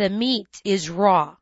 the meat is raw.